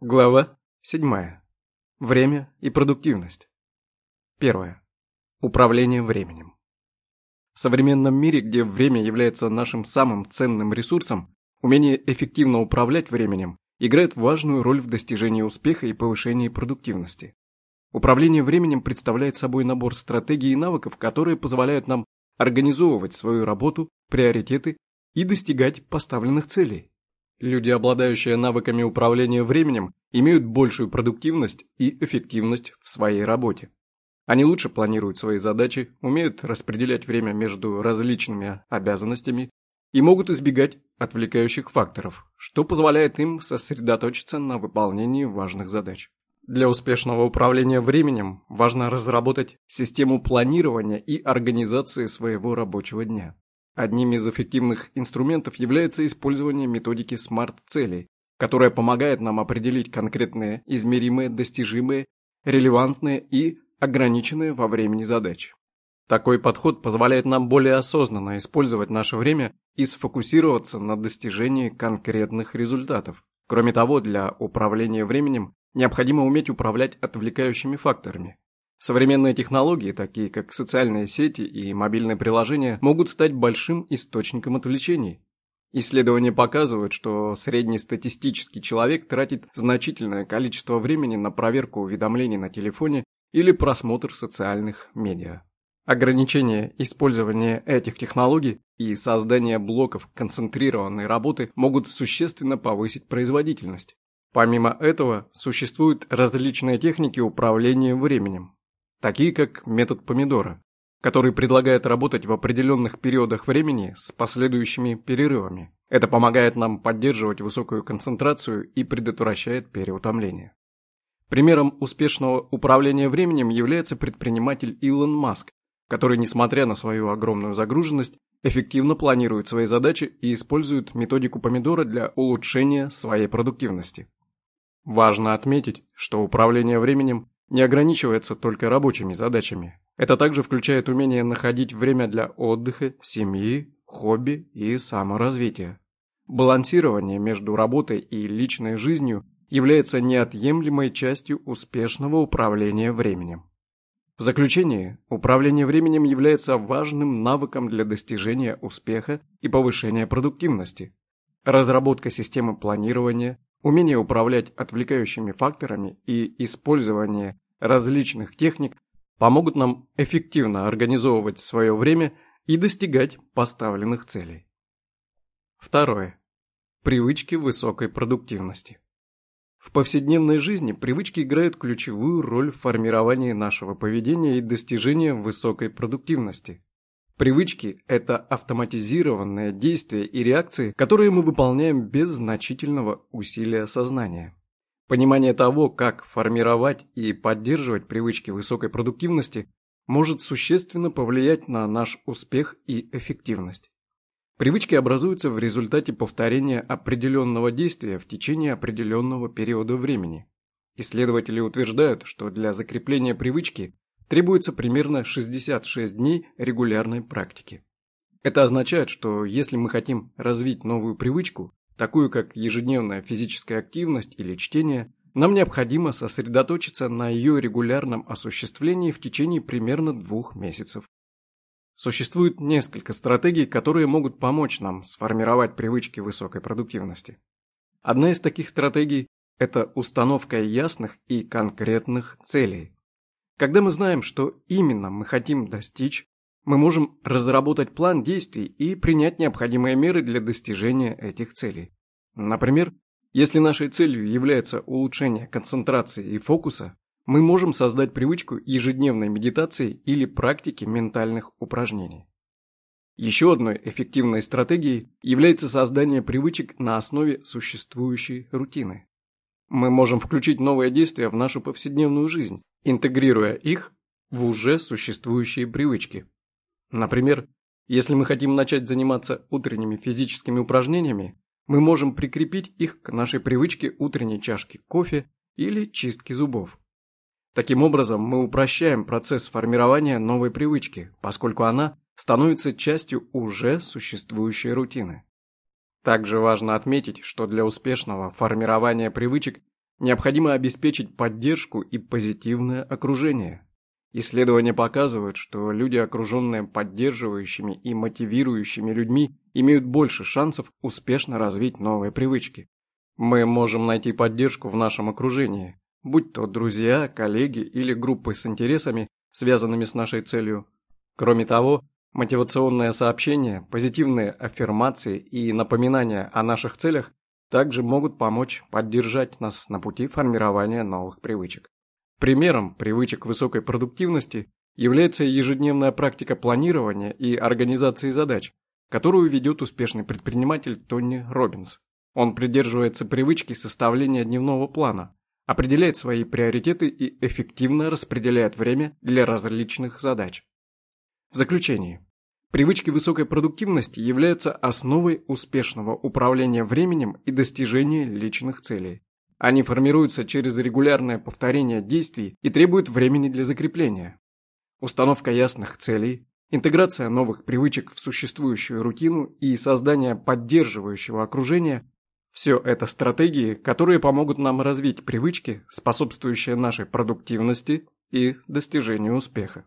Глава 7. Время и продуктивность. Первое. Управление временем. В современном мире, где время является нашим самым ценным ресурсом, умение эффективно управлять временем играет важную роль в достижении успеха и повышении продуктивности. Управление временем представляет собой набор стратегий и навыков, которые позволяют нам организовывать свою работу, приоритеты и достигать поставленных целей. Люди, обладающие навыками управления временем, имеют большую продуктивность и эффективность в своей работе. Они лучше планируют свои задачи, умеют распределять время между различными обязанностями и могут избегать отвлекающих факторов, что позволяет им сосредоточиться на выполнении важных задач. Для успешного управления временем важно разработать систему планирования и организации своего рабочего дня. Одним из эффективных инструментов является использование методики SMART-целей, которая помогает нам определить конкретные, измеримые, достижимые, релевантные и ограниченные во времени задачи. Такой подход позволяет нам более осознанно использовать наше время и сфокусироваться на достижении конкретных результатов. Кроме того, для управления временем необходимо уметь управлять отвлекающими факторами, Современные технологии, такие как социальные сети и мобильные приложения, могут стать большим источником отвлечений. Исследования показывают, что среднестатистический человек тратит значительное количество времени на проверку уведомлений на телефоне или просмотр социальных медиа. Ограничение использования этих технологий и создание блоков концентрированной работы могут существенно повысить производительность. Помимо этого, существуют различные техники управления временем, такие как метод помидора, который предлагает работать в определенных периодах времени с последующими перерывами. Это помогает нам поддерживать высокую концентрацию и предотвращает переутомление. Примером успешного управления временем является предприниматель Илон Маск, который, несмотря на свою огромную загруженность, эффективно планирует свои задачи и использует методику помидора для улучшения своей продуктивности. Важно отметить, что управление временем не ограничивается только рабочими задачами. Это также включает умение находить время для отдыха, семьи, хобби и саморазвития. Балансирование между работой и личной жизнью является неотъемлемой частью успешного управления временем. В заключение, управление временем является важным навыком для достижения успеха и повышения продуктивности. Разработка системы планирования, Умение управлять отвлекающими факторами и использование различных техник помогут нам эффективно организовывать свое время и достигать поставленных целей. Второе. Привычки высокой продуктивности. В повседневной жизни привычки играют ключевую роль в формировании нашего поведения и достижении высокой продуктивности. Привычки – это автоматизированные действия и реакции, которые мы выполняем без значительного усилия сознания. Понимание того, как формировать и поддерживать привычки высокой продуктивности, может существенно повлиять на наш успех и эффективность. Привычки образуются в результате повторения определенного действия в течение определенного периода времени. Исследователи утверждают, что для закрепления привычки требуется примерно 66 дней регулярной практики. Это означает, что если мы хотим развить новую привычку, такую как ежедневная физическая активность или чтение, нам необходимо сосредоточиться на ее регулярном осуществлении в течение примерно двух месяцев. Существует несколько стратегий, которые могут помочь нам сформировать привычки высокой продуктивности. Одна из таких стратегий – это установка ясных и конкретных целей. Когда мы знаем, что именно мы хотим достичь, мы можем разработать план действий и принять необходимые меры для достижения этих целей. Например, если нашей целью является улучшение концентрации и фокуса, мы можем создать привычку ежедневной медитации или практики ментальных упражнений. Еще одной эффективной стратегией является создание привычек на основе существующей рутины. Мы можем включить новые действия в нашу повседневную жизнь, интегрируя их в уже существующие привычки. Например, если мы хотим начать заниматься утренними физическими упражнениями, мы можем прикрепить их к нашей привычке утренней чашки кофе или чистки зубов. Таким образом, мы упрощаем процесс формирования новой привычки, поскольку она становится частью уже существующей рутины. Также важно отметить, что для успешного формирования привычек необходимо обеспечить поддержку и позитивное окружение. Исследования показывают, что люди, окруженные поддерживающими и мотивирующими людьми, имеют больше шансов успешно развить новые привычки. Мы можем найти поддержку в нашем окружении, будь то друзья, коллеги или группы с интересами, связанными с нашей целью. Кроме того, мотивационные сообщения, позитивные аффирмации и напоминания о наших целях также могут помочь поддержать нас на пути формирования новых привычек. Примером привычек высокой продуктивности является ежедневная практика планирования и организации задач, которую ведет успешный предприниматель Тони Робинс. Он придерживается привычки составления дневного плана, определяет свои приоритеты и эффективно распределяет время для различных задач. В заключение. Привычки высокой продуктивности являются основой успешного управления временем и достижения личных целей. Они формируются через регулярное повторение действий и требуют времени для закрепления. Установка ясных целей, интеграция новых привычек в существующую рутину и создание поддерживающего окружения – все это стратегии, которые помогут нам развить привычки, способствующие нашей продуктивности и достижению успеха.